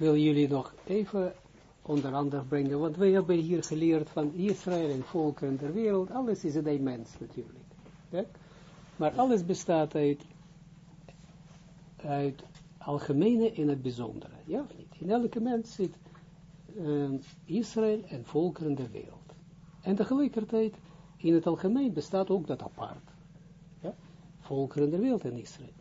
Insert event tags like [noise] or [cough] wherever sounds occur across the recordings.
wil jullie nog even onder andere brengen, want wij hebben hier geleerd van Israël en volken der wereld, alles is een mens natuurlijk. Maar alles bestaat uit, uit algemene en het bijzondere, ja of niet? In elke mens zit uh, Israël en volkeren der wereld. En tegelijkertijd, in het algemeen bestaat ook dat apart. Ja? Volkeren der wereld en Israël.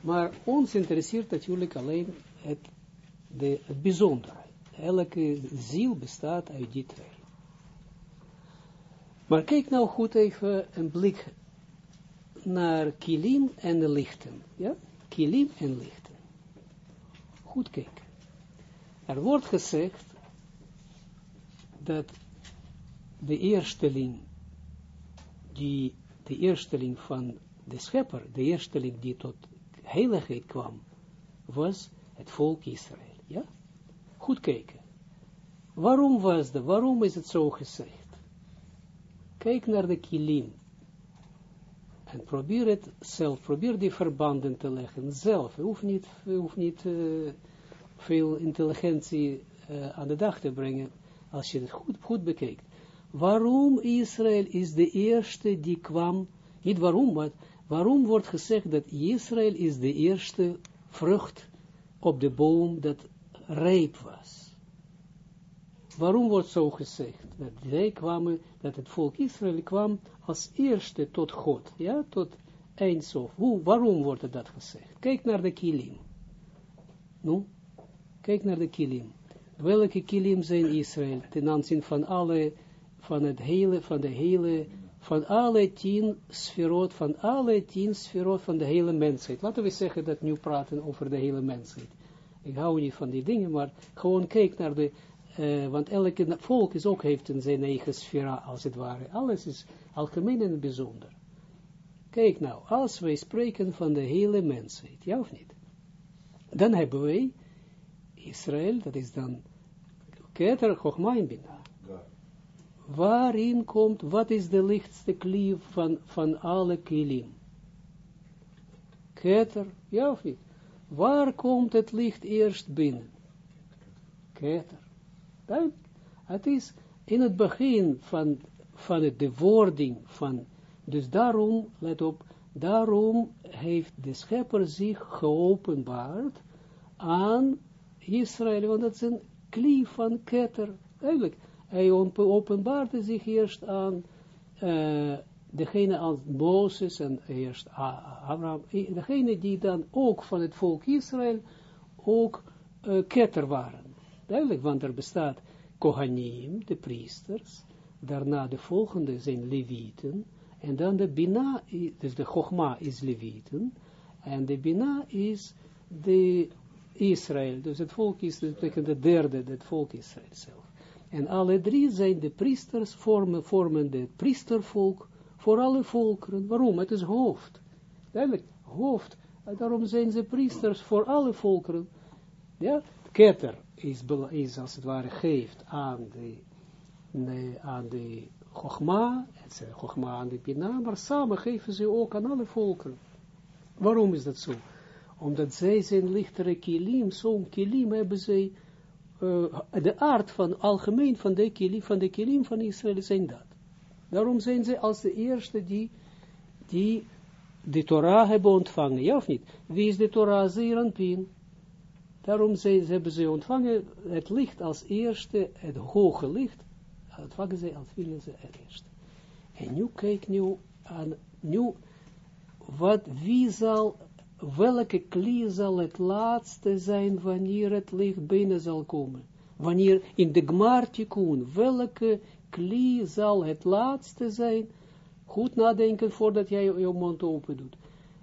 Maar ons interesseert natuurlijk alleen het, de, het bijzondere. Elke ziel bestaat uit die twee. Maar kijk nou goed even een blik naar kilim en de lichten. Ja? Kilim en lichten. Goed kijken. Er wordt gezegd dat de eersteling, die, de eersteling van de schepper, de eersteling die tot heiligheid kwam, was het volk Israël. Ja? Goed kijken. Waarom was dat? Waarom is het zo gezegd? Kijk naar de kilim. En probeer het zelf, probeer die verbanden te leggen zelf. Je hoeft niet, niet uh, veel intelligentie uh, aan de dag te brengen, als je het goed, goed bekijkt. Waarom Israël is de eerste die kwam, niet waarom, maar waarom wordt gezegd dat Israël is de eerste vrucht op de boom dat rijp was. Waarom wordt zo gezegd? Dat zij kwamen, dat het volk Israël kwam als eerste tot God, ja, tot Eindsof. Hoe, waarom wordt dat gezegd? Kijk naar de kilim. Nu, kijk naar de kilim. Welke kilim zijn Israël ten aanzien van alle, van het hele, van de hele, van alle tien sferot, van alle tien sferot van de hele mensheid. Laten we zeggen dat nu praten over de hele mensheid. Ik hou niet van die dingen, maar gewoon kijk naar de, uh, want elke volk is ook heeft een zijn eigen sfera, als het ware. Alles is algemeen en bijzonder. Kijk nou, als wij spreken van de hele mensheid, ja of niet? Dan hebben wij Israël, dat is dan Keter, Chochma en. Waarin komt, wat is de lichtste klief van, van alle kilim? Keter, ja of niet? Waar komt het licht eerst binnen? Keter. Het is in het begin van, van het, de wording van, dus daarom, let op, daarom heeft de schepper zich geopenbaard aan Israël, want dat is een klie van ketter, eigenlijk, hij openbaarde zich eerst aan uh, degene als Mozes en eerst Abraham, degene die dan ook van het volk Israël ook uh, ketter waren. Duidelijk, want er bestaat Kohanim, de priesters, daarna de volgende zijn Levieten, en dan de Bina, dus de Chogma is Levieten, en de Bina is de Israël, dus het volk is, dat betekent de derde, het volk Israël zelf. En alle drie zijn de priesters, vormen, vormen de priestervolk, voor alle volkeren. Waarom? Het is hoofd. Duidelijk, hoofd. Daarom zijn ze priesters voor alle volkeren. Ja, ketter is, is als het ware geeft aan de, de aan de Chogma, het Chogma aan de Pina, maar samen geven ze ook aan alle volkeren. Waarom is dat zo? Omdat zij zijn lichtere kilim, zo'n kilim hebben zij, uh, de aard van algemeen van de kilim, van de kilim van Israël zijn dat. Daarom zijn ze als de eerste die, die de Torah hebben ontvangen, ja of niet? Wie is de Torah? Zeeranpin. Daarom zijn, hebben ze ontvangen het licht als eerste, het hoge licht, ontvangen ze als willen ze eerste. En nu kijk nu aan, nu, wat, wie zal, welke klie zal het laatste zijn wanneer het licht binnen zal komen? Wanneer in de Gmartikun, welke kli zal het laatste zijn. Goed nadenken voordat jij je mond open doet.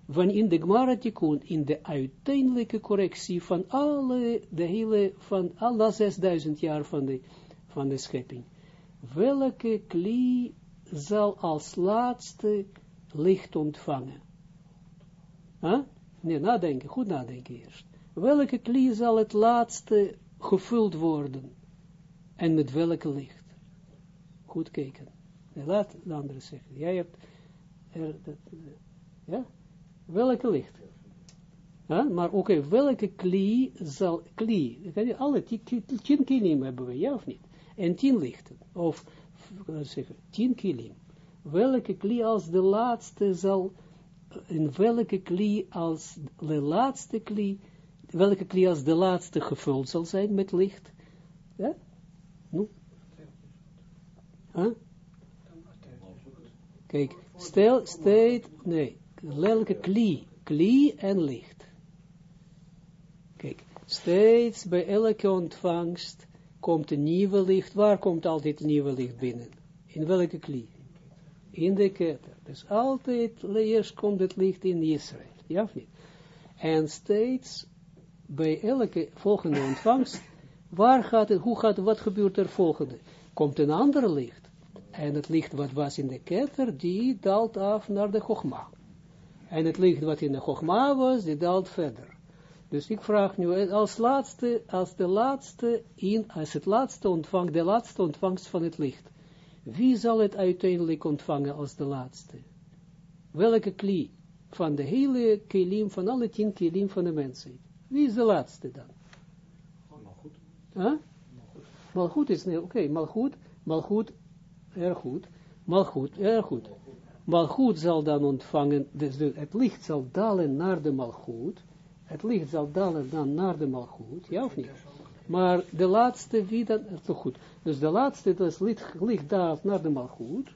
Van in de Gmaratikun, in de uiteindelijke correctie van alle, de hele, van alle 6000 jaar van de, van de schepping. Welke kli zal als laatste licht ontvangen? Huh? Nee, nadenken, goed nadenken eerst. Welke kli zal het laatste gevuld worden? En met welke licht? goed kijken. laat de andere zeggen. Jij hebt er, dat, ja? Welke licht? Maar oké, welke kli zal, kli, alle tien kilim hebben we, ja of niet? En tien lichten, of zeggen, tien kilim. Welke kli als de laatste zal, in welke kli als de laatste kli, welke kli als de laatste gevuld zal zijn met licht? Ja? Huh? Kijk, stel, steeds, nee, welke kli, kli en licht. Kijk, steeds bij elke ontvangst komt een nieuwe licht. Waar komt altijd nieuwe licht binnen? In welke kli? In de ketter. Dus altijd, eerst komt het licht in Israël. Ja of niet? En steeds bij elke volgende ontvangst, waar gaat het, hoe gaat wat gebeurt er volgende? Komt een ander licht. En het licht wat was in de ketter, die daalt af naar de Chogma. En het licht wat in de Chogma was, die daalt verder. Dus ik vraag nu, als laatste, als de laatste, in, als het laatste ontvangt, de laatste ontvangst van het licht, wie zal het uiteindelijk ontvangen als de laatste? Welke kli van de hele kilim, van alle tien kilim van de mensen? Wie is de laatste dan? Malgoed. Huh? Malgoed is, nee, oké, okay, malgoed, malgoed, erg goed, malgoed, erg goed. Malgoed zal dan ontvangen, dus het licht zal dalen naar de malgoed, het licht zal dalen dan naar de malgoed, ja of niet? Maar de laatste, wie dan, toch goed. Dus de laatste, dat is licht, licht daalt naar de malgoed,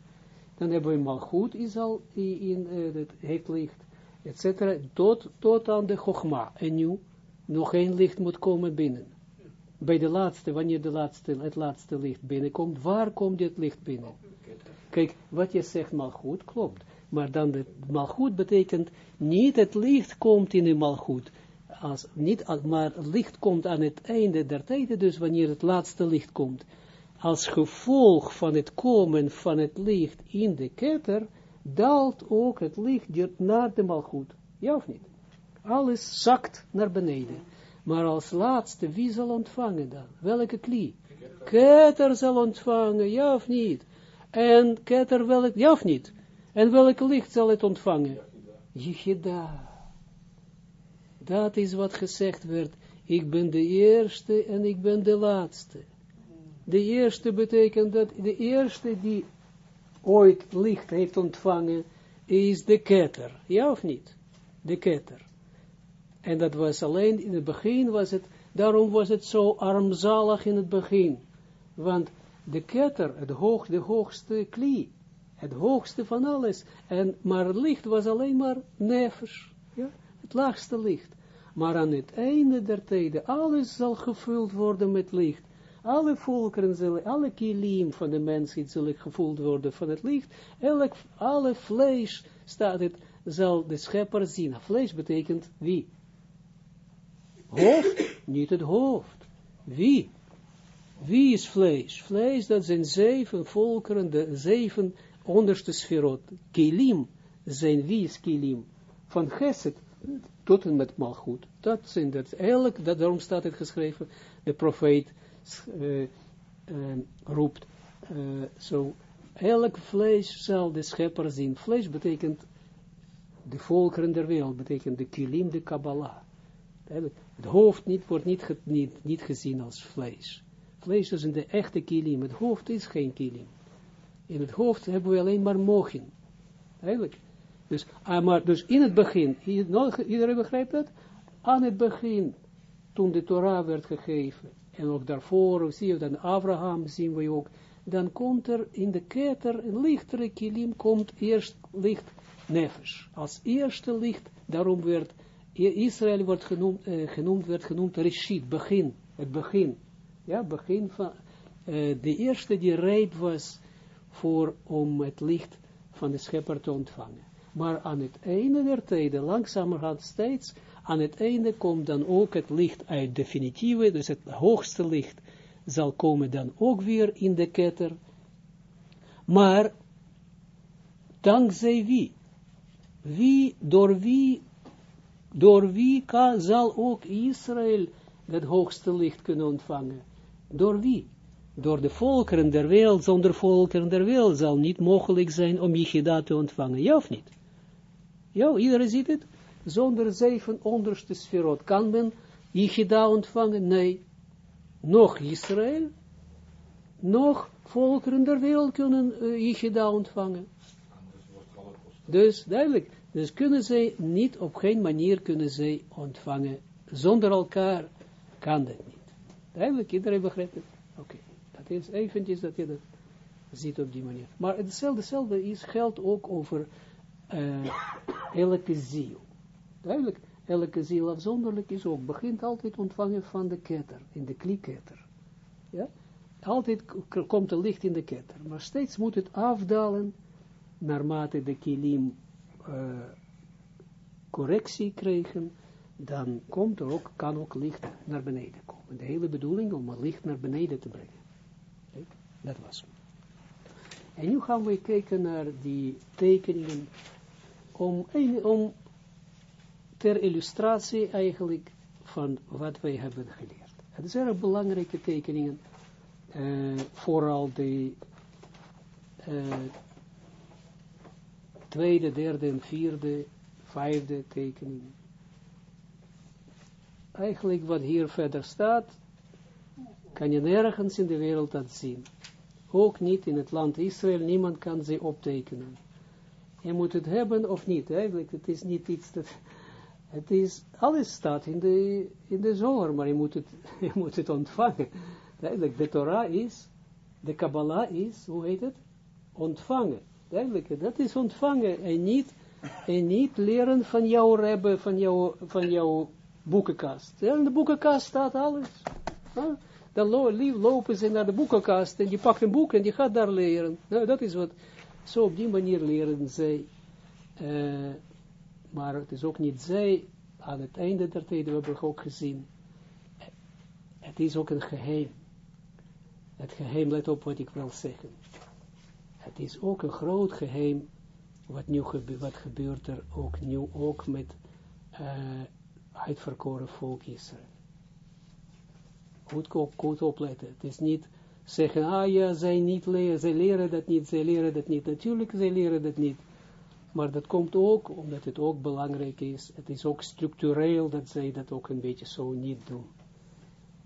dan hebben we malgoed, is al in, het heeft licht, etc. Tot, tot aan de chogma. En nu, nog één licht moet komen binnen. Bij de laatste, wanneer de laatste, het laatste licht binnenkomt, waar komt dit licht binnen? Kijk, wat je zegt malgoed, klopt. Maar dan de malgoed betekent niet het licht komt in de malgoed als, niet, maar licht komt aan het einde der tijden, dus wanneer het laatste licht komt, als gevolg van het komen van het licht in de ketter, daalt ook het licht naar de malgoed. Ja of niet? Alles zakt naar beneden. Maar als laatste, wie zal ontvangen dan? Welke klie? Ketter zal ontvangen, ja of niet? En ketter welk, ja of niet? En welk licht zal het ontvangen? Yichida. Dat is wat gezegd werd. Ik ben de eerste en ik ben de laatste. De eerste betekent dat de eerste die ooit licht heeft ontvangen, is de ketter. Ja of niet? De ketter. En dat was alleen in het begin was het, daarom was het zo armzalig in het begin. Want de ketter, het hoog, de hoogste klie, het hoogste van alles. En, maar het licht was alleen maar nevers. Ja? Het laagste licht. Maar aan het einde der tijden, alles zal gevuld worden met licht. Alle volkeren zullen, alle kilim van de mensheid zullen gevuld worden van het licht. Elk, alle vlees, staat het, zal de schepper zien. Vlees betekent wie? Hoofd, [coughs] niet het hoofd. Wie? Wie is vlees? Vlees, dat zijn zeven volkeren, de zeven onderste sferot. Kilim zijn wie is kilim? Van Geset tot met malgoed. Dat zijn dat, elk, dat, daarom staat het geschreven, de profeet uh, uh, roept, uh, zo, elk vlees zal de schepper zien. Vlees betekent de volkeren der wereld, betekent de kilim, de Kabbalah. Het hoofd niet, wordt niet, niet, niet gezien als vlees. Vlees is in de echte kilim, het hoofd is geen kilim. In het hoofd hebben we alleen maar mogen. Eigenlijk. Dus, ah, maar, dus in het begin, iedereen begrijpt dat? Aan het begin, toen de Torah werd gegeven, en ook daarvoor, zie je dan Abraham, zien we ook, dan komt er in de keter een lichtere kilim, komt eerst licht nefesh. Als eerste licht, daarom werd Israël wordt genoemd, uh, genoemd werd genoemd Rishit, begin, het begin. Ja, begin van, uh, de eerste die rijp was voor, om het licht van de schepper te ontvangen. Maar aan het einde der tijden, langzamerhand steeds, aan het einde komt dan ook het licht uit definitieve, dus het hoogste licht zal komen dan ook weer in de ketter. Maar, dankzij wie? Wie, door wie, door wie zal ook Israël het hoogste licht kunnen ontvangen? Door wie? Door de volkeren der wereld, zonder volkeren der wereld zal niet mogelijk zijn om Yichida te ontvangen, ja of niet? Ja, iedereen ziet het. zonder zeven onderste sferot. Kan men Yichida ontvangen? Nee. Nog Israël, nog volkeren der wereld kunnen uh, ontvangen. Dus, duidelijk, dus kunnen zij niet, op geen manier kunnen zij ontvangen, zonder elkaar kan dat niet. Duidelijk, iedereen begrijpt het? Oké, dat is eventjes dat je dat ziet op die manier. Maar hetzelfde, hetzelfde is, geldt ook over uh, elke ziel. Duidelijk, elke ziel afzonderlijk is ook, begint altijd ontvangen van de ketter, in de klieketter. Ja? Altijd komt er licht in de ketter, maar steeds moet het afdalen, naarmate de kilim uh, correctie krijgen, dan komt er ook, kan ook licht naar beneden komen. De hele bedoeling om het licht naar beneden te brengen. Dat was En nu gaan we kijken naar die tekeningen om, om ter illustratie eigenlijk van wat wij hebben geleerd. Het zijn belangrijke tekeningen, uh, vooral de uh, tweede, derde en vierde, vijfde tekening. Eigenlijk wat hier verder staat, kan je nergens in de wereld dat zien. Ook niet in het land Israël, niemand kan ze optekenen. Je moet het hebben of niet, eigenlijk, het is niet iets dat, het is, alles staat in de, in de zomer, maar je moet het, [laughs] je moet het ontvangen. Eigenlijk, de Torah is, de Kabbalah is, hoe heet het? Ontvangen. Duidelijk, dat is ontvangen en niet, en niet leren van jouw rebbe, van jouw, van jouw boekenkast. In de boekenkast staat alles. Dan lo lopen ze naar de boekenkast en die pakt een boek en die gaat daar leren. Nou, dat is wat, zo op die manier leren zij. Uh, maar het is ook niet zij, aan het einde der tijden, we hebben ook gezien, het is ook een geheim. Het geheim, let op wat ik wil zeggen. Het is ook een groot geheim, wat nu gebeurt, wat gebeurt er ook nu, ook met uh, uitverkoren volk Israël. Goed, goed opletten. Het is niet zeggen, ah ja, zij niet leren, leren dat niet, zij leren dat niet. Natuurlijk, zij leren dat niet. Maar dat komt ook, omdat het ook belangrijk is, het is ook structureel dat zij dat ook een beetje zo niet doen.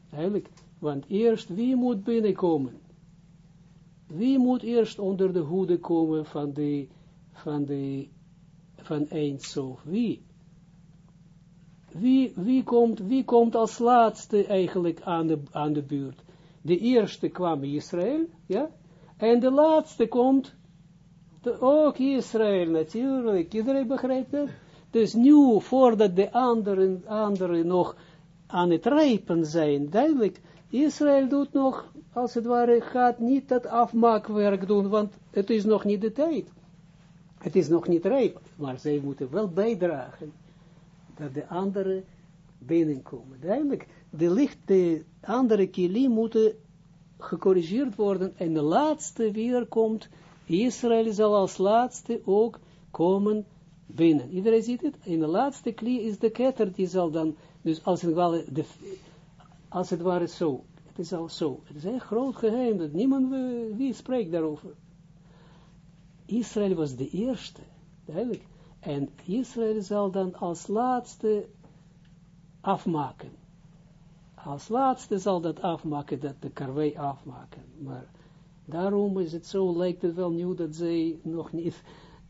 Eigenlijk, want eerst, wie moet binnenkomen? Wie moet eerst onder de hoede komen van de, van de, van Eindsof? Wie? Wie, wie, komt, wie komt als laatste eigenlijk aan de, aan de buurt? De eerste kwam Israël, ja, en de laatste komt ook Israël natuurlijk, iedereen begrijpt het? Dus nu, voordat de anderen, anderen nog aan het rijpen zijn, duidelijk, Israël doet nog, als het ware, gaat niet dat afmaakwerk doen, want het is nog niet de tijd. Het is nog niet rijp, maar zij moeten wel bijdragen dat de anderen binnenkomen. Duidelijk, de licht, de andere kilim moeten gecorrigeerd worden en de laatste weer komt Israël zal als laatste ook komen binnen. Iedereen ziet het? In de laatste klie is de ketter, die zal dan, dus als het ware, de, als het ware zo, het is al zo. Het is een groot geheim, dat niemand, wie spreekt daarover. Israël was de eerste, duidelijk. En Israël zal dan als laatste afmaken. Als laatste zal dat afmaken, dat de karwei afmaken. Maar Daarom is het zo, lijkt het wel nieuw dat zij nog niet,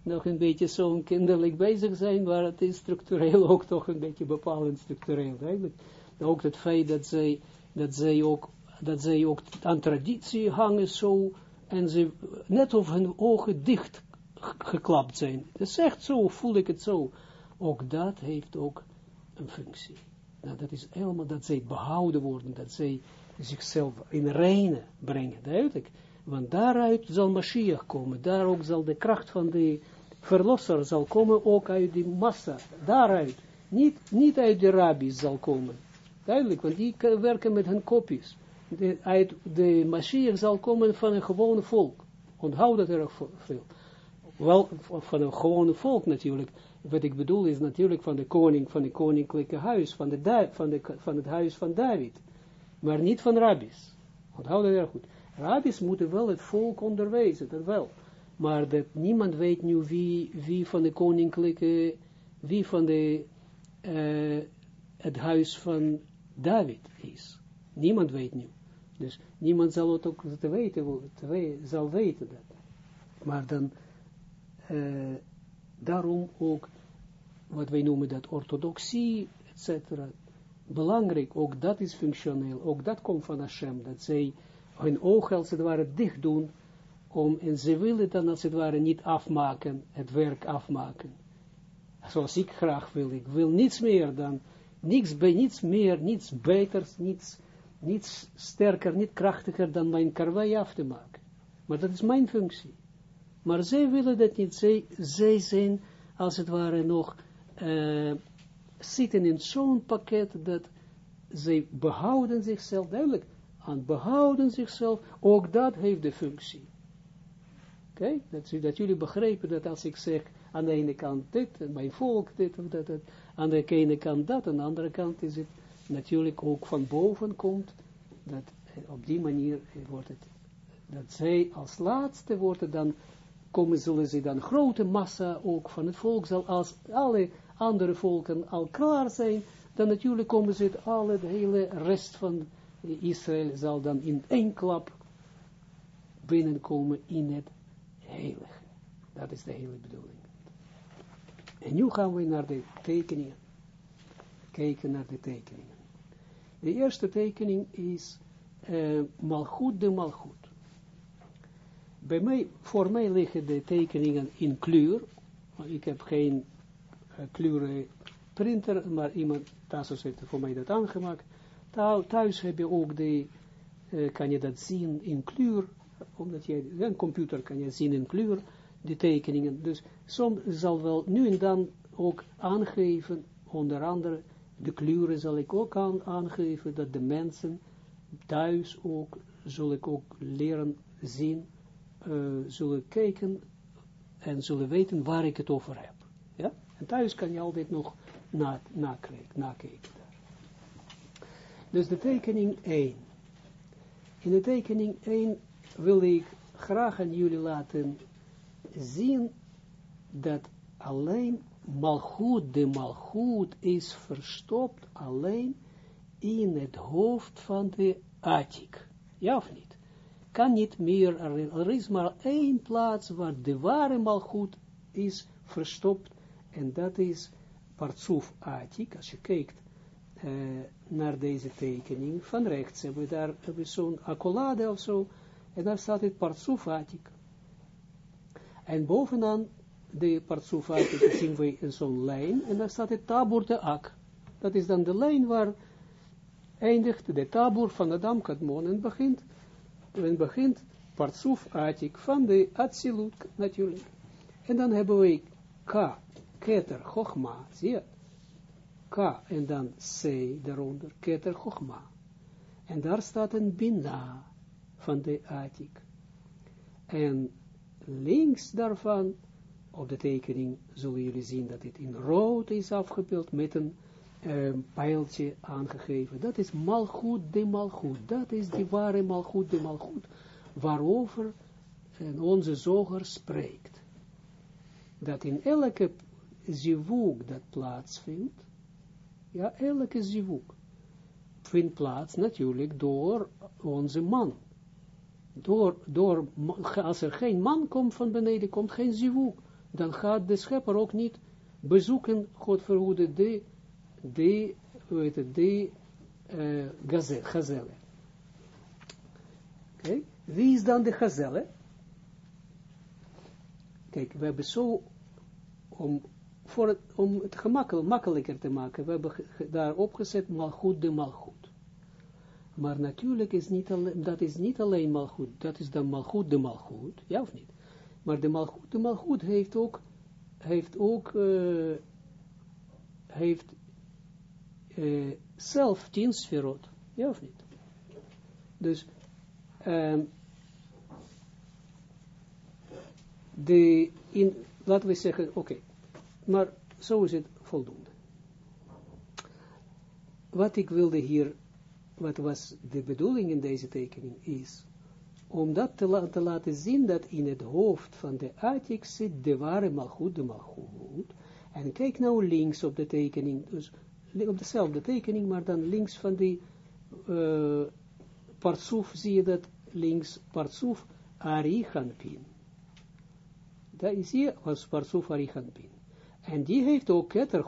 nog een beetje zo kinderlijk bezig zijn, maar het is structureel ook toch een beetje bepalend structureel. Ook het feit dat zij, dat zij ook, dat zij ook aan traditie hangen zo, en ze net of hun ogen dicht geklapt zijn. Dat is echt zo, voel ik het zo. Ook dat heeft ook een functie. Nou, dat is helemaal dat zij behouden worden, dat zij zichzelf in reine brengen, duidelijk. Want daaruit zal Mashiach komen. Daar ook zal de kracht van de verlosser zal komen, ook uit die massa. Daaruit. Niet, niet uit de rabbis zal komen. Duidelijk, want die werken met hun kopjes. De, uit de Mashiach zal komen van een gewone volk. Onthoud dat erg veel. Wel, van een gewone volk natuurlijk. Wat ik bedoel is natuurlijk van de koning, van het koninklijke huis, van, de, van, de, van het huis van David. Maar niet van rabbis. Onthoud dat erg goed. Rabbis moeten wel het volk onderwijzen, dat wel. Maar dat niemand weet nu wie, wie van de koninklijke, wie van de uh, het huis van David is. Niemand weet nu. Dus niemand zal het ook te weten, te zal weten dat. Maar dan, uh, daarom ook, wat wij noemen dat orthodoxie, etc. Belangrijk, ook dat is functioneel, ook dat komt van Hashem, dat zij hun ogen als het ware dicht doen, om, en ze willen dan als het ware niet afmaken, het werk afmaken. Zoals ik graag wil, ik wil niets meer dan, niets, niets meer, niets beters, niets, niets sterker, niet krachtiger dan mijn karwei af te maken. Maar dat is mijn functie. Maar zij willen dat niet, zij, zij zijn als het ware nog, uh, zitten in zo'n pakket dat zij behouden zichzelf, duidelijk, aan behouden zichzelf, ook dat heeft de functie. Oké, dat, jullie begrijpen dat als ik zeg aan de ene kant dit, en mijn volk dit of dat, dat, aan de ene kant dat, aan de andere kant is het natuurlijk ook van boven komt, dat eh, op die manier wordt het, dat zij als laatste worden dan, komen zullen ze dan grote massa ook van het volk, zal als alle andere volken al klaar zijn, dan natuurlijk komen ze het alle, de hele rest van Israël zal dan in één klap binnenkomen in het heilige. Dat is de hele bedoeling. En nu gaan we naar de tekeningen. Kijken naar de tekeningen. De eerste tekening is uh, Malchut de Malchut. Bij mij, voor mij liggen de tekeningen in kleur. Ik heb geen uh, kleuren printer, maar iemand, Tassos heeft voor mij dat aangemaakt. Thuis heb je ook de, uh, kan je dat zien in kleur, omdat je, een computer kan je zien in kleur, de tekeningen. Dus soms zal wel nu en dan ook aangeven, onder andere, de kleuren zal ik ook aan, aangeven, dat de mensen thuis ook, zal ik ook leren zien, uh, zullen kijken en zullen weten waar ik het over heb. Ja? En thuis kan je altijd nog na, nakijken. Dus de tekening 1. In de tekening 1 wil ik graag aan jullie laten zien dat alleen malgoed, de malgoed is verstopt alleen in het hoofd van de Atik. Ja of niet? Kan niet meer, er is maar één plaats waar de ware malgoed is verstopt en dat is Partsuf Atik. Als je kijkt uh, naar deze tekening van rechts, hebben we daar zo'n accolade of zo, en daar staat het Partsuf Atik. En bovenaan de Partsuf Atik [laughs] zien we in zo'n lijn, en daar staat het Tabur de Ak. Dat is dan de lijn waar eindigt de Tabur van Adam Kadmon en begint, en begint Partsuf Atik van de Atsilut natuurlijk. En dan hebben we K, Keter, Chochma, zie je? K en dan C daaronder, Keter, Chochma. En daar staat een Bina van de Atik. En links daarvan, op de tekening, zullen jullie zien dat dit in rood is afgebeeld met een pijltje aangegeven. Dat is malgoed de malgoed. Dat is die ware malgoed de malgoed, waarover en onze zoger spreekt. Dat in elke zivuk dat plaatsvindt, ja, elke zivuk vindt plaats natuurlijk door onze man. Door, door, als er geen man komt van beneden, komt geen zivuk. Dan gaat de schepper ook niet bezoeken, God verhoede, de, de, weet het, de uh, gazelle. Oké, wie is dan de gazelle? Kijk, we hebben zo, om, voor het, om het gemakkelijk, te maken, we hebben daar opgezet malgoed de malgoed. Maar natuurlijk is niet dat is niet alleen malgoed, dat is dan malgoed de malgoed, ja of niet? Maar de malgoed de malgoed heeft ook, heeft ook, heeft uh, zelf tien sferot, ja of niet? Dus, um, de, in, laten we zeggen, oké, okay, maar zo is het voldoende. Wat ik wilde hier wat was de bedoeling in deze tekening is, om dat te, te laten zien dat in het hoofd van de Atik zit de ware malgoed, de malgoed. En kijk nou links op de tekening, dus op dezelfde tekening, maar dan links van die uh, partsoef, zie je dat links partsoef Arichanpin. Dat is hier als partsoef Arichanpin. En die heeft ook Keter.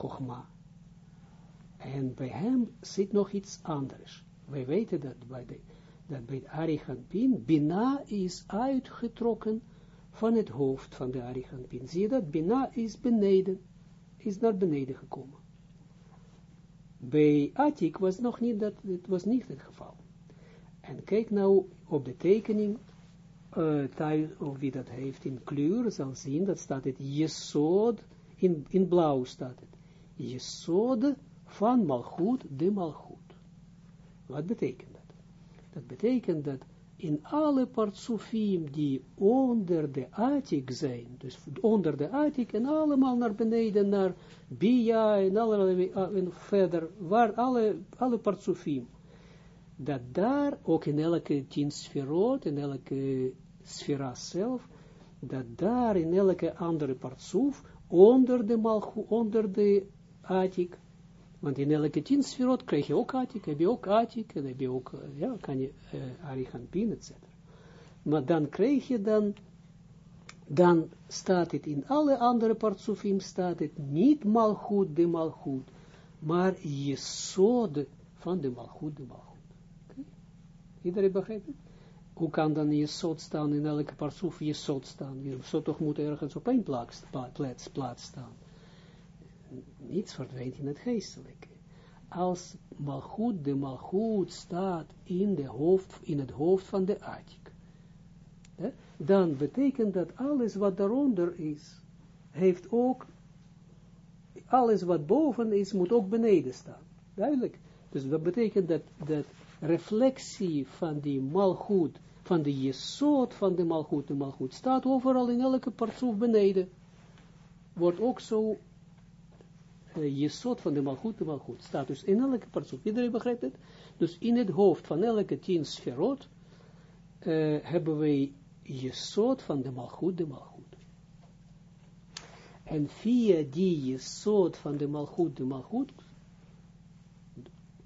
En bij hem zit nog iets anders. Wij weten dat bij, de, dat bij Bina is uitgetrokken van het hoofd van de Arichanpin. Zie je dat? Bina is beneden, is naar beneden gekomen. Bij Atik was nog niet dat, het was niet het geval. En kijk nou op de tekening, uh, of wie dat heeft in kleur, zal zien, dat staat het Jesod, in, in blauw staat het. Jesod van Malchut, de Malchut. Wat betekent dat? Dat betekent dat in alle partsofiem die onder de attic zijn, dus onder de attic en allemaal naar beneden, naar Bia en, allerlei, en verder, waar alle, alle partsofiem, dat daar ook in elke tien sferot, in elke sfera zelf, dat daar in elke andere partsoef, onder de malchu, onder de attic, want in elke tien sferot krijg je ook atik, heb je ook atik, en heb je ook, ja, kan je uh, arichampin, etc. Maar dan krijg je dan, dan staat het in alle andere partsofim, staat het niet malchut de malchut, maar jesode van de malchut de malchut. Okay? Iedereen begrijpt het? Hoe kan dan jesod staan in elke partsoef jesod staan? Je toch moet ergens op één plaats, plaats, plaats staan niets verdwijnt in het geestelijke. Als malgoed, de malgoed staat in, de in het hoofd van de atik, dan betekent dat alles wat daaronder is, heeft ook, alles wat boven is, moet ook beneden staan. Duidelijk. Dus dat betekent dat, dat reflectie van die malgoed, van de jesot van de malgoed, de malgoed staat overal in elke partsoef beneden. Wordt ook zo uh, jesot van de malchut, de malchut. Staat dus in elke partsoef. Iedereen begrijpt het? Dus in het hoofd van elke tien sferot uh, hebben wij jesot van de malchut, de malchut. En via die jesot van de malchut, de malchut,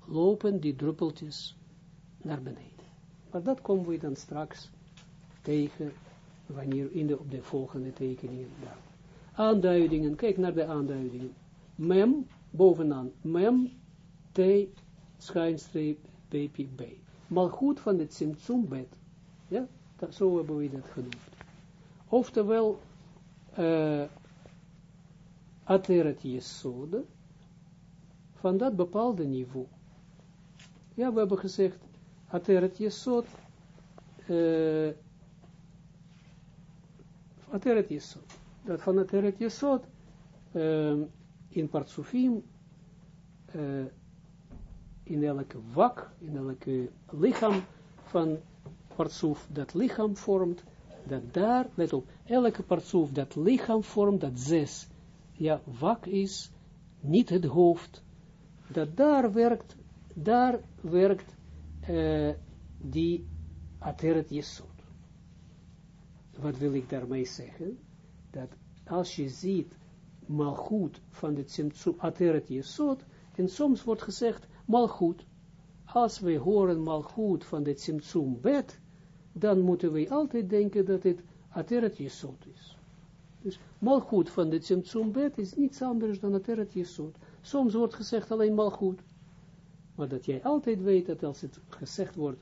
lopen die druppeltjes naar beneden. Maar dat komen we dan straks tegen, wanneer in de, op de volgende tekeningen. Aanduidingen, kijk naar de aanduidingen mem, bovenaan, mem, t, schuinstreep, b, Maar goed van het Simtsum Ja, dat, zo hebben we dat genoemd. Oftewel, uh, ateret jesode, van dat bepaalde niveau. Ja, we hebben gezegd, ateret jesod, uh, ateret jesod. Dat van ateret jesod, uh, in Partsufim, uh, in elke wak, in elke lichaam van Partsuf, dat lichaam vormt, dat daar, let op, elke Partsuf dat lichaam vormt, dat zes, ja, wak is, niet het hoofd, dat daar werkt, daar werkt uh, die Ateret Yesod. Wat wil ik daarmee zeggen? Dat als je ziet malgoed van de Tsimtsum Ateret Yesod, en soms wordt gezegd malgoed. Als wij horen malgoed van de Tsimtsum Bet, dan moeten wij altijd denken dat het Ateret Yesod is. Dus malgoed van de Tsimtsum Bet is niets anders dan Ateret Yesod. Soms wordt gezegd alleen malgoed. Maar dat jij altijd weet dat als het gezegd wordt,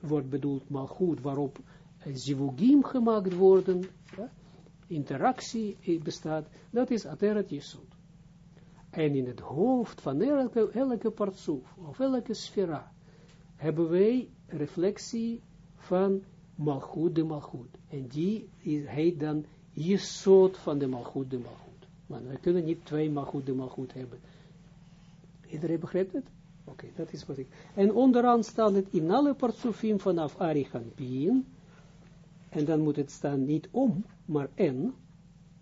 wordt bedoeld malgoed, waarop zivugim gemaakt worden, interactie bestaat, dat is Ateret Yesod. En in het hoofd van elke, elke partsoef, of elke sfera, hebben wij reflectie van Malchut de Malchut. En die heet dan Yesod van de Malchut de Malchut. Maar we kunnen niet twee Malchut de Malchut hebben. Iedereen begrijpt het? Oké, dat is wat ik... En onderaan staat het in alle partsofim vanaf Arichanpien, en dan moet het staan niet om, maar en,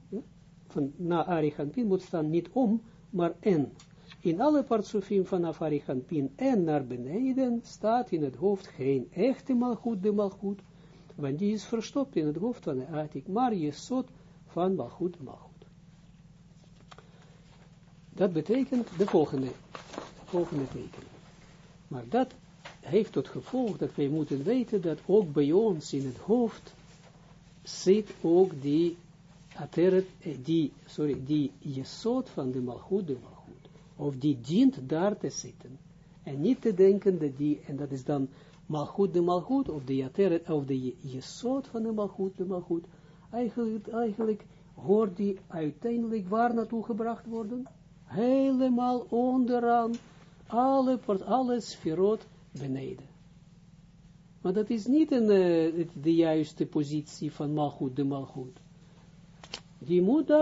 ja, van na Arihanpin moet staan niet om, maar en. In alle partsofim vanaf Arihanpin en naar beneden staat in het hoofd geen echte malgoed de malgoed, want die is verstopt in het hoofd van de Atik, maar je zot van malgoed de malgoed. Dat betekent de volgende volgende teken. Maar dat heeft tot gevolg dat wij moeten weten dat ook bij ons in het hoofd zit ook die ateret, eh, die, sorry, die jesot van de malchut, de malchut, of die dient daar te zitten. En niet te denken dat die, en dat is dan malchut de malchut, of de ateret, of de jesot van de malchut, de malchut, eigenlijk, eigenlijk hoort die uiteindelijk waar naartoe gebracht worden? Helemaal onderaan, alle, alle sferot beneden. Maar dat is niet een, uh, de juiste positie van malchut, de malchut. Die, moet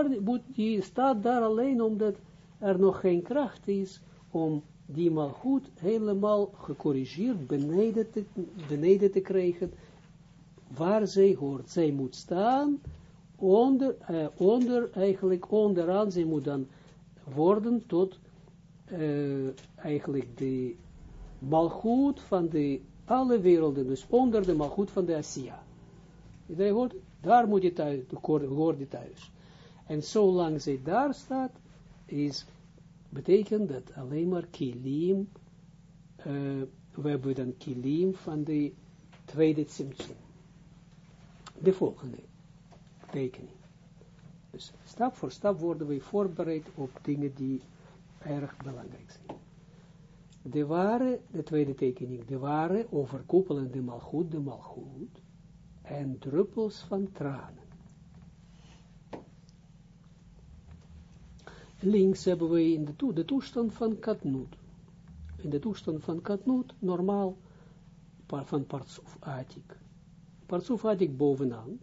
die staat daar alleen omdat er nog geen kracht is om die malchut helemaal gecorrigeerd beneden te, beneden te krijgen, waar zij hoort. Zij moet staan, onder, uh, onder eigenlijk onderaan, zij moet dan worden tot uh, eigenlijk de malchut van de alle werelden, dus onder de malchut van de Asiya. Iedereen hoort, daar moet je thuis, hoort je thuis. En zolang zij daar staat, is, betekent dat alleen maar kilim, uh, we hebben dan kilim van de tweede tzimtzum. De volgende tekening. Dus stap voor stap worden we voorbereid op dingen die erg belangrijk zijn. De ware, de tweede tekening, de ware overkoepelende malgoed, de malgoed, en druppels van tranen. Links hebben we in de, to de toestand van katnoot. In de toestand van katnoot, normaal, van partsuf atik. Partsuf atik bovenaan,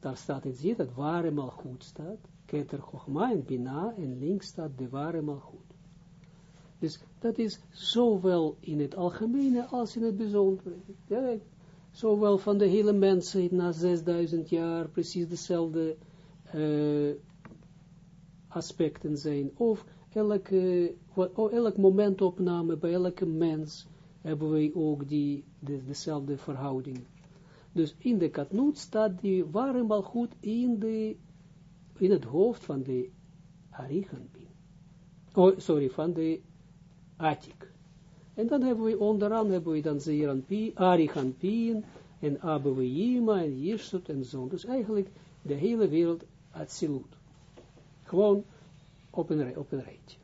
daar staat het, zie dat ware malgoed staat, keter chogma en bina, en links staat de ware malgoed. Dus dat is zowel in het algemene als in het bijzondere. Zowel van de hele mensheid na 6000 jaar precies dezelfde uh, aspecten zijn. Of elke, wat, elk momentopname bij elke mens hebben wij ook die, de, dezelfde verhouding. Dus in de katnoot staat die ware malgoed in, in het hoofd van de Ariganpin. Oh, sorry, van de Atik. En dan hebben we onderaan, hebben we dan Ariganpin en Abouima en Jirsut en zo. Dus eigenlijk de hele wereld Atsilut. Gewoon op een, op een rijtje.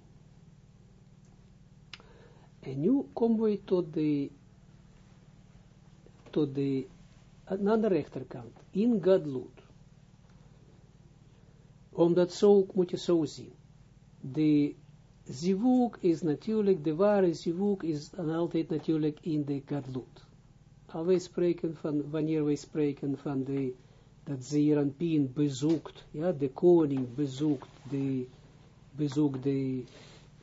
En nu komen we tot de, tot de, aan rechterkant, in Gadlut. Omdat zo, moet je zo zien. De zivuk is natuurlijk, de ware zivuk is dan altijd natuurlijk in de Gadlut. Al spreken van, wanneer wij spreken van de, dat Zeranpien bezoekt, ja, de koning bezoekt, de, bezoekt de,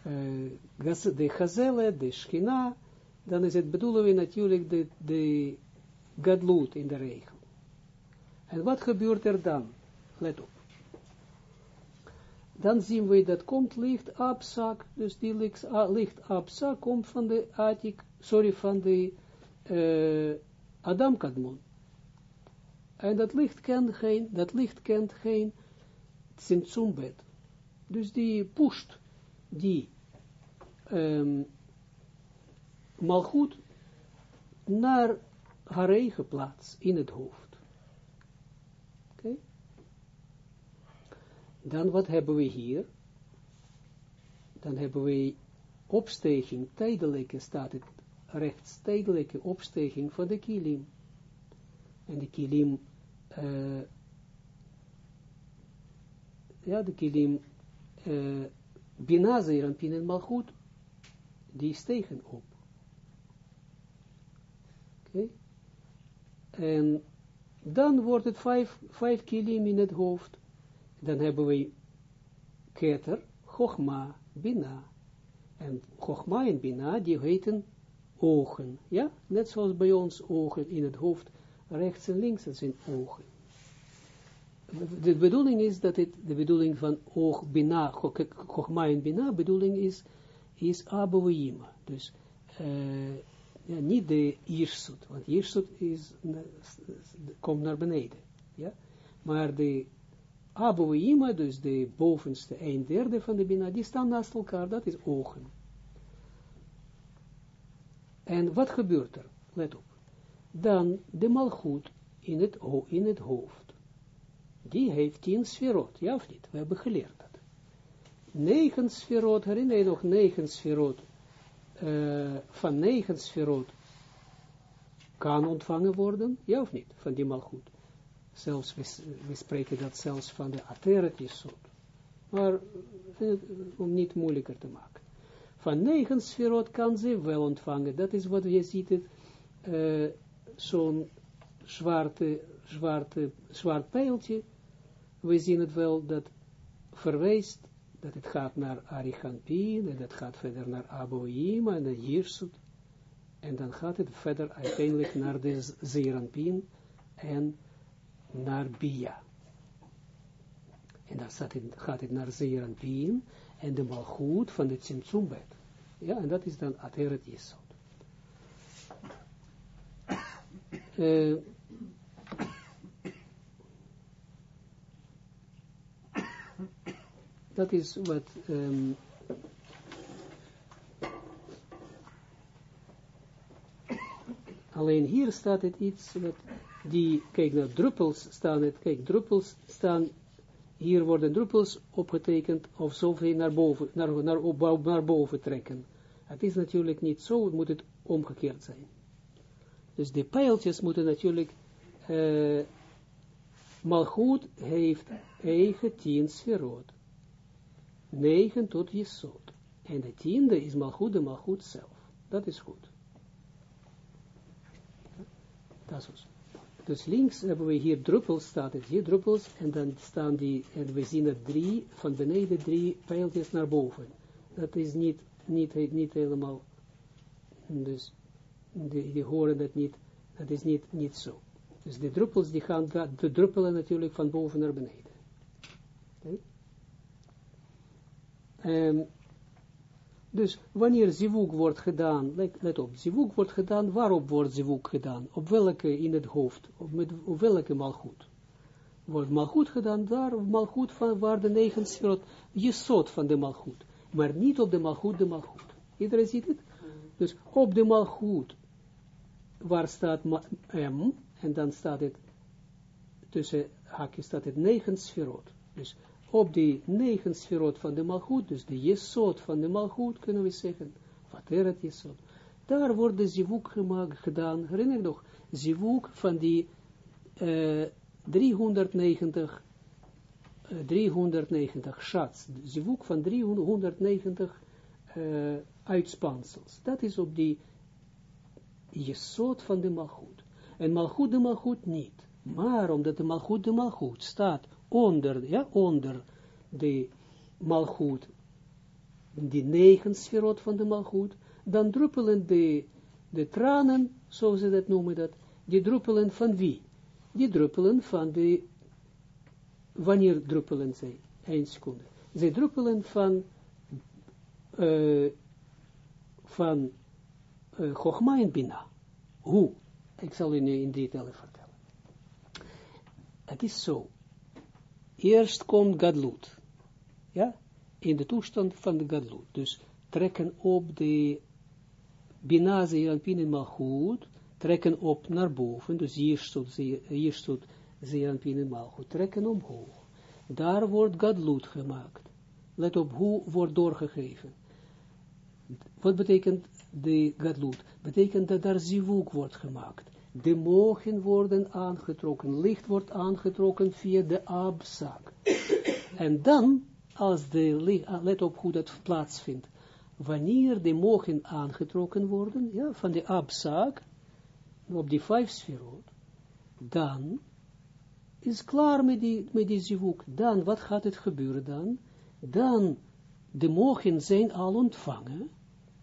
uh, de gazelle, de schina, dan is het bedoelen natuurlijk de, de gadlut in de regel. En wat gebeurt er dan? Let op. Dan zien we dat komt licht abzak, dus die licht, uh, licht komt van de atik, sorry, van de uh, Adam Kadmon. En dat licht kent geen, dat licht kent geen Tsimtsumbed. Dus die pusht die um, malgoed naar haar eigen plaats in het hoofd. Oké? Dan wat hebben we hier? Dan hebben we opstijging, tijdelijke staat het rechts, tijdelijke opstijging van de kilim en de kilim, uh, ja, de kilim, uh, Bina Zeranpin en Malchut, die stegen op. Oké. En dan wordt het vijf, vijf kilim in het hoofd. Dan hebben we Keter, Chogma, Bina. En Chogma en Bina, die heten ogen. Ja, net zoals bij ons ogen in het hoofd rechts en links, dat zijn ogen. De bedoeling is dat het, de bedoeling van oog, bina, chogma en bina, bedoeling is, is abouima. Dus, uh, ja, niet de irsut, want irsut is, komt naar beneden, ja. Maar de abouima, dus de bovenste een derde van de bina, die staan naast elkaar, dat is ogen. En wat gebeurt er? Let op. Dan de malgoed in het, in het hoofd. Die heeft tien sferot, ja of niet? We hebben geleerd dat. Negen sferot, herinner je nog negen sferot? Uh, van negen sferot kan ontvangen worden, ja of niet? Van die malgoed. Zelfs, we, spreken dat zelfs van de ateret jesot. Maar uh, om niet moeilijker te maken. Van negen sferot kan ze wel ontvangen. Dat is wat je ziet, uh, zo'n zwarte, zwarte, zwart pijltje. We zien het wel, dat verwijst, dat het gaat naar Arichampin, en dat gaat verder naar Aboima en naar Jirsut. En dan gaat het verder uiteindelijk naar de Zeranpin en naar Bia. En dan gaat het, gaat het naar Zeranpin en de malgoed van de Tsimtsumbed. Ja, en dat is dan Ateret Yesod. Uh, dat is wat um, alleen hier staat het iets wat die, kijk naar druppels staan het, kijk druppels staan hier worden druppels opgetekend of zoveel naar boven, naar, naar, naar boven trekken. Het is natuurlijk niet zo, moet het omgekeerd zijn. Dus de pijltjes moeten natuurlijk, uh, Malchut heeft eigen tien sferot. Negen tot Jesod. En de tiende is Malchut de Malchut zelf. Dat is goed. Dat is dus links hebben we hier druppels, staat het hier druppels, en dan staan die, en we zien er drie, van beneden drie pijltjes naar boven. Dat is niet, niet, niet helemaal, dus die, die horen dat niet, dat is niet, niet zo. Dus de druppels, die gaan, de druppelen natuurlijk van boven naar beneden. Okay. Um, dus wanneer zivuk wordt gedaan, let, op, zivuk wordt gedaan, waarop wordt zivuk gedaan? Op welke in het hoofd? Op, met, welke malgoed? Wordt malgoed gedaan daar, malgoed van waar de negen sferot, jesot van de malgoed. Maar niet op de malgoed, de malgoed. Iedereen ziet het? Dus op de malgoed, waar staat M, en dan staat het, tussen haakjes staat het negen sferot. Dus op die negen sferot van de malgoed, dus de jesot van de malgoed, kunnen we zeggen, vateret jesot, daar wordt de zivuk gemaakt, gedaan, herinner nog, zivuk van die uh, 390, uh, 390 shats, zivuk van 390 uh, uitspansels, dat is op die jesot van de malgoed, en malgoed de malgoed niet, maar omdat de malgoed de malgoed staat onder, ja, onder de malgoed, die negen sferot van de malgoed, dan druppelen de, de tranen, zoals ze dat noemen dat, die druppelen van wie? Die druppelen van de, wanneer druppelen zij? Eén seconde. Zij druppelen van, uh, van uh, en Bina. Hoe? Ik zal u nu in detail vertellen. Het is zo Eerst komt Gadlut. Ja, in de toestand van de Gadlut. Dus trekken op de Bina Zeeranpin Malchut, trekken op naar boven, dus hier stond, hier stond Zeeranpin Malchut, trekken omhoog. Daar wordt Gadlut gemaakt. Let op, hoe wordt doorgegeven. Wat betekent de Gadlut? Betekent dat daar zivuk wordt gemaakt de mogen worden aangetrokken, licht wordt aangetrokken via de abzak. en dan, als de ah, let op hoe dat plaatsvindt, wanneer de mogen aangetrokken worden, ja, van de abzak, op die vijf sferot, dan is klaar met die, met die zivuk. Dan, wat gaat het gebeuren dan? Dan, de mogen zijn al ontvangen.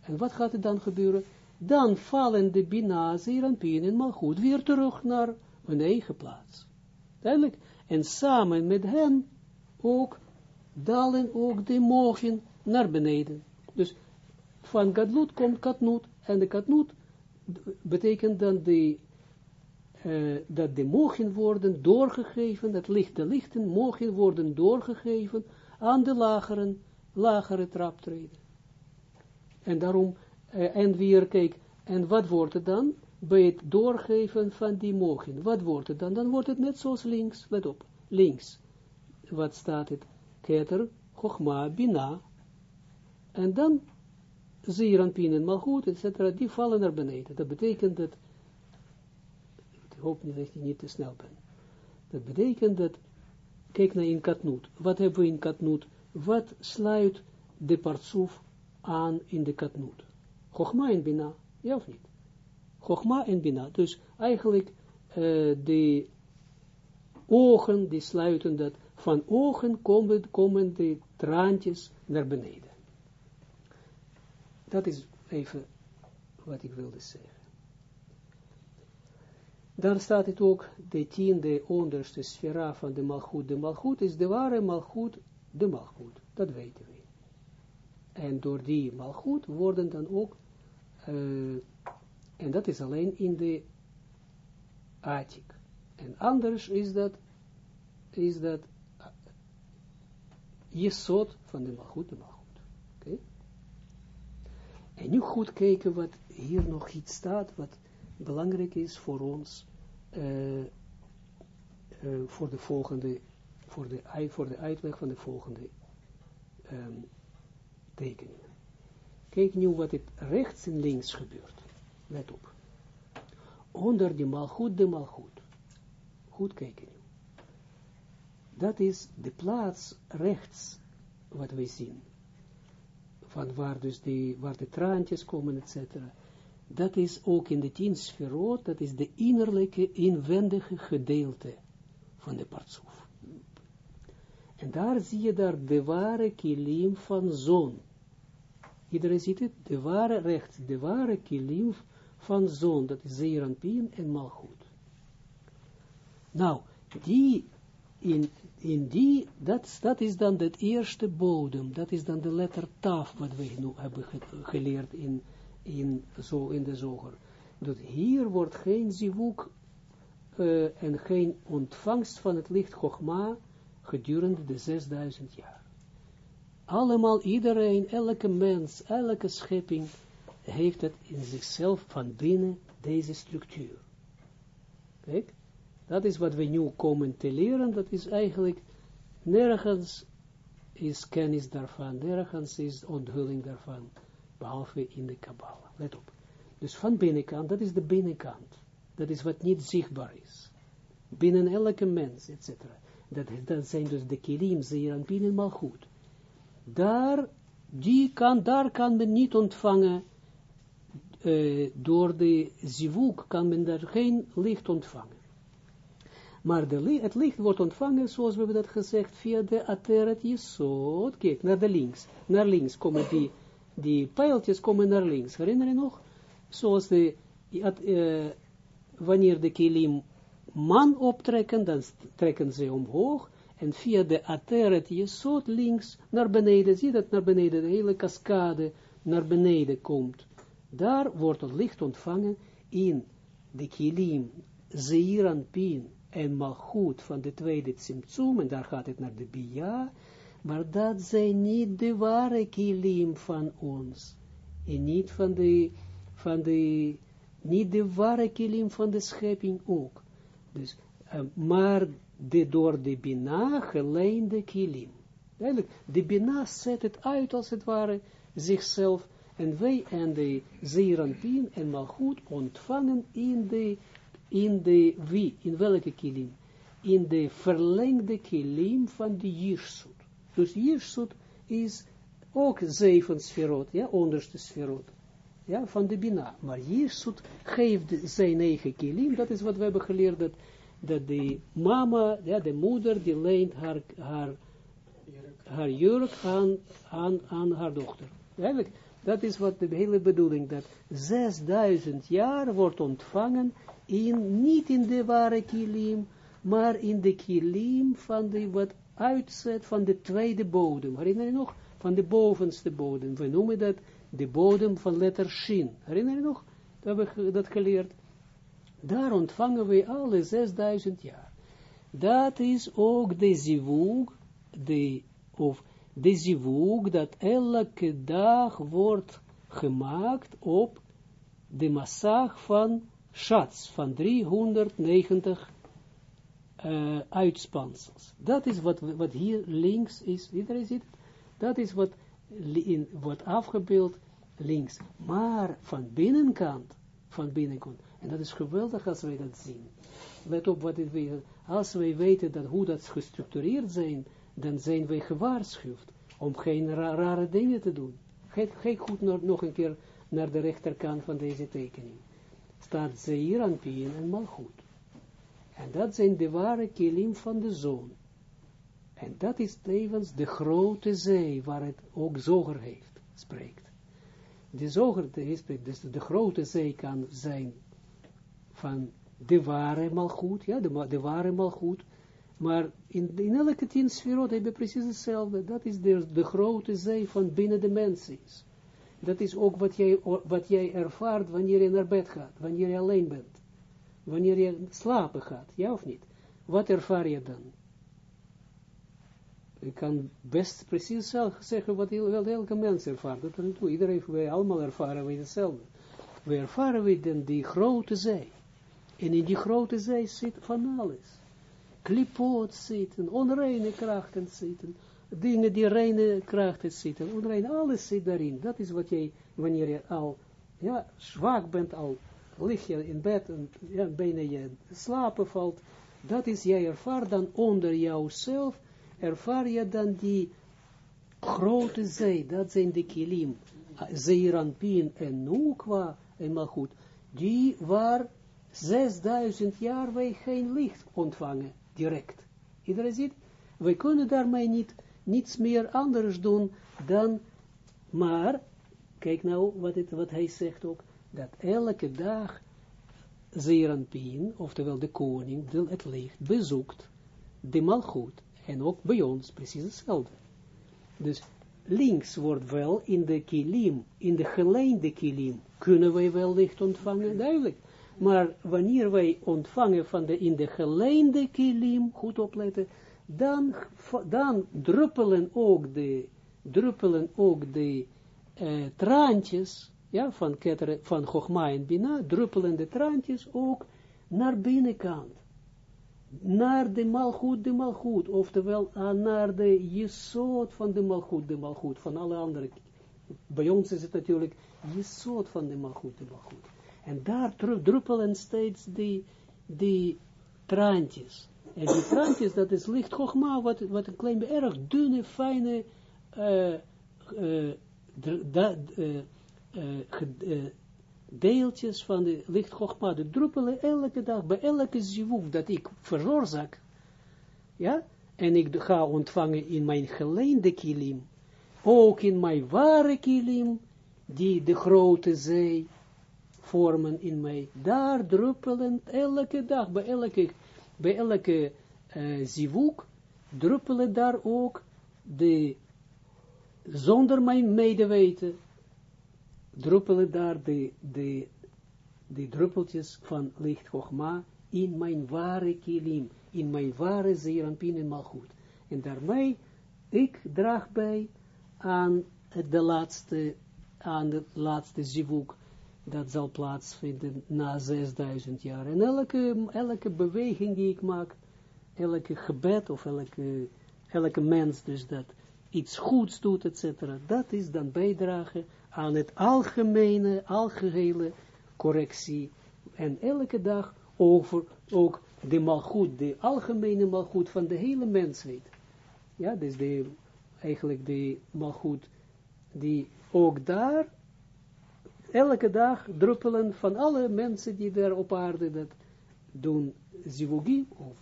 En wat gaat er dan gebeuren? Dan vallen de Bina, Zeranpien en Malchut weer terug naar hun eigen plaats. Duidelijk. En samen met hen ook dalen ook de mogen naar beneden. Dus van Gadlut komt Katnut, en de Katnut betekent dan de, uh, dat de mogen worden doorgegeven, dat licht, de lichten mogen worden doorgegeven aan de lagere, lagere traptreden. En daarom uh, en weer, kijk, En wat wordt het dan? Bij het doorgeven van die mogen. Wat wordt het dan? Dan wordt het net zoals links. Let op. Links. Wat staat het? Keter, Chogma, Bina. En dan Zeeran, Pin en Malchut, etc. Die vallen naar beneden. Dat betekent dat ik hoop niet dat je niet te snel bent. Dat betekent dat, kijk naar in Katnoot. Wat hebben we in Katnoot? Wat sluit de partsoef aan in de Katnoot? Chogma en Bina, ja of niet? Chogma en Bina. Dus eigenlijk uh, de ogen, die sluiten dat, van ogen komen, komen de traantjes naar beneden. Dat is even wat ik wilde zeggen. Dan staat het ook, de tiende onderste sfera van de malgoed. De malgoed is de ware malgoed, de malgoed. Dat weten we. En door die malgoed worden dan ook, uh, en dat is alleen in de Atik. En anders is dat, is dat uh, Jesod van de malgoed, de malgoed. Oké? En nu goed kijken wat hier nog iets staat, wat belangrijk is voor ons, uh, voor de volgende, voor de, voor de uitleg van de volgende um, tekeningen. Kijk nu wat het rechts en links gebeurt. Let op. Onder die malgoed, de malgoed. Goed kijken nu. Dat is de plaats rechts, wat wij zien. Van waar dus die, waar de traantjes komen, etc dat is ook in de tien sferot, dat is de innerlijke, inwendige gedeelte van de partsoef. En daar zie je daar de ware kilim van zon. Iedereen ziet het, de ware rechts, de ware kilim van zon, dat is Zeeranpien en Malchut. Nou, die, in, in die, dat, dat is dan het eerste bodem, dat is dan de letter taf, wat we nu hebben geleerd in in, zo in de zoger. Dat hier wordt geen zivuk uh, en geen ontvangst van het licht Chogma gedurende de 6000 jaar. Allemaal, iedereen, elke mens, elke schepping heeft het in zichzelf van binnen deze structuur. Kijk, dat is wat we nu komen te leren, dat is eigenlijk nergens is kennis daarvan, nergens is onthulling daarvan behalve in de Kabbalah. Let op. Dus van binnenkant, dat is de binnenkant. Dat is wat niet zichtbaar is. Binnen elke mens, etc. Dat, dat zijn dus de kilim, zeer binnen mal goed. Daar, die kan, daar kan men niet ontvangen, uh, door de zivuk kan men daar geen licht ontvangen. Maar de, het licht wordt ontvangen, zoals we hebben dat gezegd, via de ateret jesod. Kijk, naar de links. Naar links komen die die pijltjes komen naar links. Herinner je nog? Zoals de, uh, wanneer de kilim man optrekken, dan trekken ze omhoog, en via de ateret jesot links naar beneden, zie dat naar beneden, de hele cascade naar beneden komt. Daar wordt het licht ontvangen in de kilim, zeiran pin en malchut van de tweede tsimtsum, en daar gaat het naar de bia, maar dat zijn niet de ware kilim van ons. En niet van de, van de, niet de ware kilim van de schepping ook. Dus, uh, maar de door de Bina geleende kilim. Eigenlijk, de Bina zet het uit als het ware zichzelf en wij en de Zeranpien en Malchut ontvangen in de, in de wie, in welke kilim? In de verlengde kilim van de Jirsut. Dus Jirsut is ook zeven sferot, ja, onderste sferot, ja, van de Bina. Maar Jirsut geeft zijn eigen kilim, dat is wat we hebben geleerd, dat, dat de mama, ja, de moeder, die leent haar, haar, haar jurk aan, aan, aan haar dochter. Eigenlijk, dat is wat de hele bedoeling, dat 6000 jaar wordt ontvangen, in, niet in de ware kilim, maar in de kilim van de, wat uitzet van de tweede bodem. Herinner je nog? Van de bovenste bodem. We noemen dat de bodem van letter Shin. Herinner je nog? Dat hebben we dat geleerd. Daar ontvangen we alle 6000 jaar. Dat is ook de zivug, de, of de zivug dat elke dag wordt gemaakt op de massag van schatz, van 390 uh, uitspansels. Dat is wat, wat hier links is, iedereen ziet? Dat is wat wordt afgebeeld links. Maar van binnenkant, van binnenkant, en dat is geweldig als wij dat zien. Let op wat weer, als wij weten dat hoe dat gestructureerd zijn, dan zijn wij gewaarschuwd om geen rare dingen te doen. Kijk, goed nog een keer naar de rechterkant van deze tekening. Staat Zeir, Anpien en Malchut. En dat zijn de ware kilim van de zon. En dat is tevens de grote zee, waar het ook zoger heeft, spreekt. De zoger, de, dus de grote zee kan zijn van de ware malgoed, ja, de, de ware malgoed, maar in, in elke tien sferot heb je precies hetzelfde. Dat is de, de grote zee van binnen de mens is. Dat is ook wat jij, wat jij ervaart wanneer je naar bed gaat, wanneer je alleen bent. Wanneer je slapen gaat, ja of niet? Wat ervaar je dan? Ik kan best precies zelf zeggen wat elke mens ervaart. Dat is toe. Iedereen, wij allemaal ervaren we hetzelfde. We ervaren we dan die grote zee. En in die grote zee zit van alles. Klipoot zitten, onreine krachten zitten, dingen die reine krachten zitten, onreine, alles zit daarin. Dat is wat jij, wanneer je al ja, zwak bent, al lig je in bed en ja, bijna je slapen valt, dat is, jij ervaart dan onder jouzelf, ervaar je dan die grote zee, dat zijn de kilim, Zeeranpien en Nukwa en Malchut, die waar 6000 jaar wij geen licht ontvangen, direct. Iedereen ziet, wij kunnen daarmee niet, niets meer anders doen dan, maar, kijk nou wat, het, wat hij zegt ook, dat elke dag Zeranpien, oftewel de koning, de, het licht, bezoekt de malgoed. En ook bij ons precies hetzelfde. Dus links wordt wel in de kilim, in de geleende kilim, kunnen wij wel licht ontvangen, duidelijk. Maar wanneer wij ontvangen van de in de geleende kilim, goed opletten, dan, dan druppelen ook de, druppelen ook de uh, traantjes, ja, van, ketter, van Chogma en Bina, druppelen de traantjes ook naar binnenkant. Naar de malgoed, de malgoed, oftewel uh, naar de jesot van de malgoed, de malgoed, van alle andere. Bij ons is het natuurlijk jesot van de malgoed, de malgoed. En daar druppelen steeds die, die traantjes. En die traantjes, dat is licht. Chogma, wat, wat een klein, erg dunne, fijne, uh, uh, da, uh, deeltjes van de licht. Chogma, de druppelen elke dag, bij elke zivuk dat ik veroorzaak, ja, en ik ga ontvangen in mijn geleende kilim, ook in mijn ware kilim, die de grote zee, vormen in mij, daar druppelen elke dag, bij elke, bij elke uh, zivuk, druppelen daar ook de, zonder mijn medeweten, druppelen daar de, de, de druppeltjes van licht Chogma in mijn ware kilim, in mijn ware zeerampin en malgoed. En daarmee, ik draag bij aan de laatste, aan de laatste zivuk, dat zal plaatsvinden na 6000 jaar. En elke, elke beweging die ik maak, elke gebed of elke, elke mens dus dat iets goeds doet, etc., dat is dan bijdragen aan het algemene, algehele correctie. En elke dag over ook de malgoed, de algemene malgoed van de hele mensheid. Ja, dus de, eigenlijk de malgoed die ook daar elke dag druppelen van alle mensen die daar op aarde dat doen zivugim of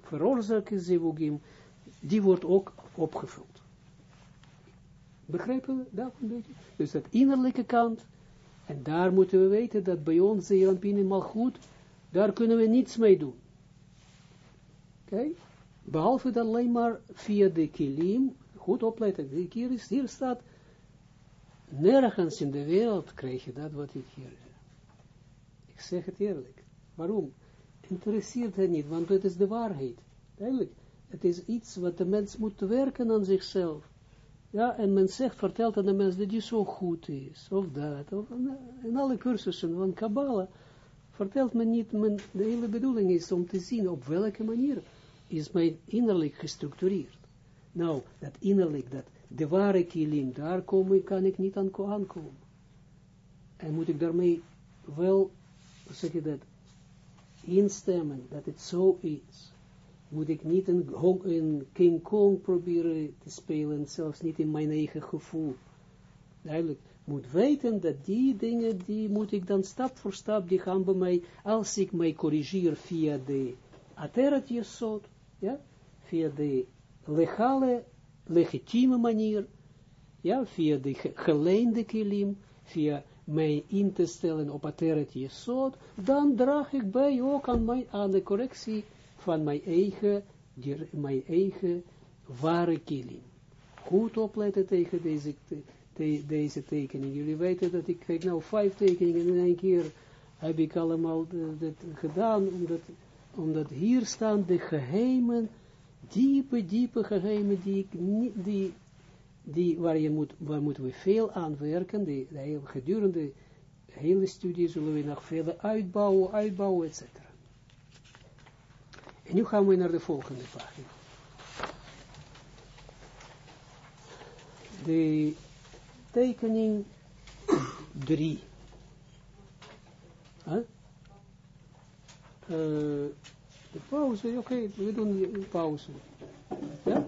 veroorzaken zivugim, die wordt ook opgevuld. Begrijpen we dat een beetje? Dus dat innerlijke kant, en daar moeten we weten dat bij ons Zeeland mal goed, daar kunnen we niets mee doen. Oké? Behalve dat alleen maar via de kilim, goed opletten, hier, is, hier staat Nergens in de wereld krijg je dat wat ik hier zeg. Ik zeg het eerlijk. Waarom? Interesseert het niet, want het is de waarheid. Eigenlijk, het is iets wat de mens moet werken aan zichzelf. Ja, en men zegt, vertelt aan de mens dat die zo goed is, of dat, of in alle cursussen van Kabbalah, vertelt men niet, men, de hele bedoeling is om te zien op welke manier is mijn innerlijk gestructureerd. Nou, dat innerlijk, dat de ware kilim, daar kom ik, kan ik niet aan aankomen. En moet ik daarmee wel, zeg dat, instemmen dat het zo is. Moet ik niet een, een King Kong proberen te spelen, zelfs niet in mijn eigen gevoel. Duidelijk, moet weten dat die dingen, die moet ik dan stap voor stap, die gaan bij mij, als ik mij corrigeer via de ateret jesot, ja, via de legale, legitieme manier, ja, via de geleende kilim, via mij in te stellen op dan draag ik bij ook aan, mijn, aan de correctie van mijn eigen, die, mijn eigen ware kilim. Goed opletten tegen deze, deze tekening. Jullie weten dat ik, kijk nou, vijf tekeningen in één keer heb ik allemaal dat gedaan, omdat, omdat hier staan de geheimen, diepe, diepe geheimen, die, die, die, waar, je moet, waar moeten we veel aan werken, die, die gedurende hele studie zullen we nog veel uitbouwen, uitbouwen, etc. En nu gaan we naar de volgende pagina. De tekening 3. Huh? Uh, pauze, oké, okay, we doen pauze. Ja?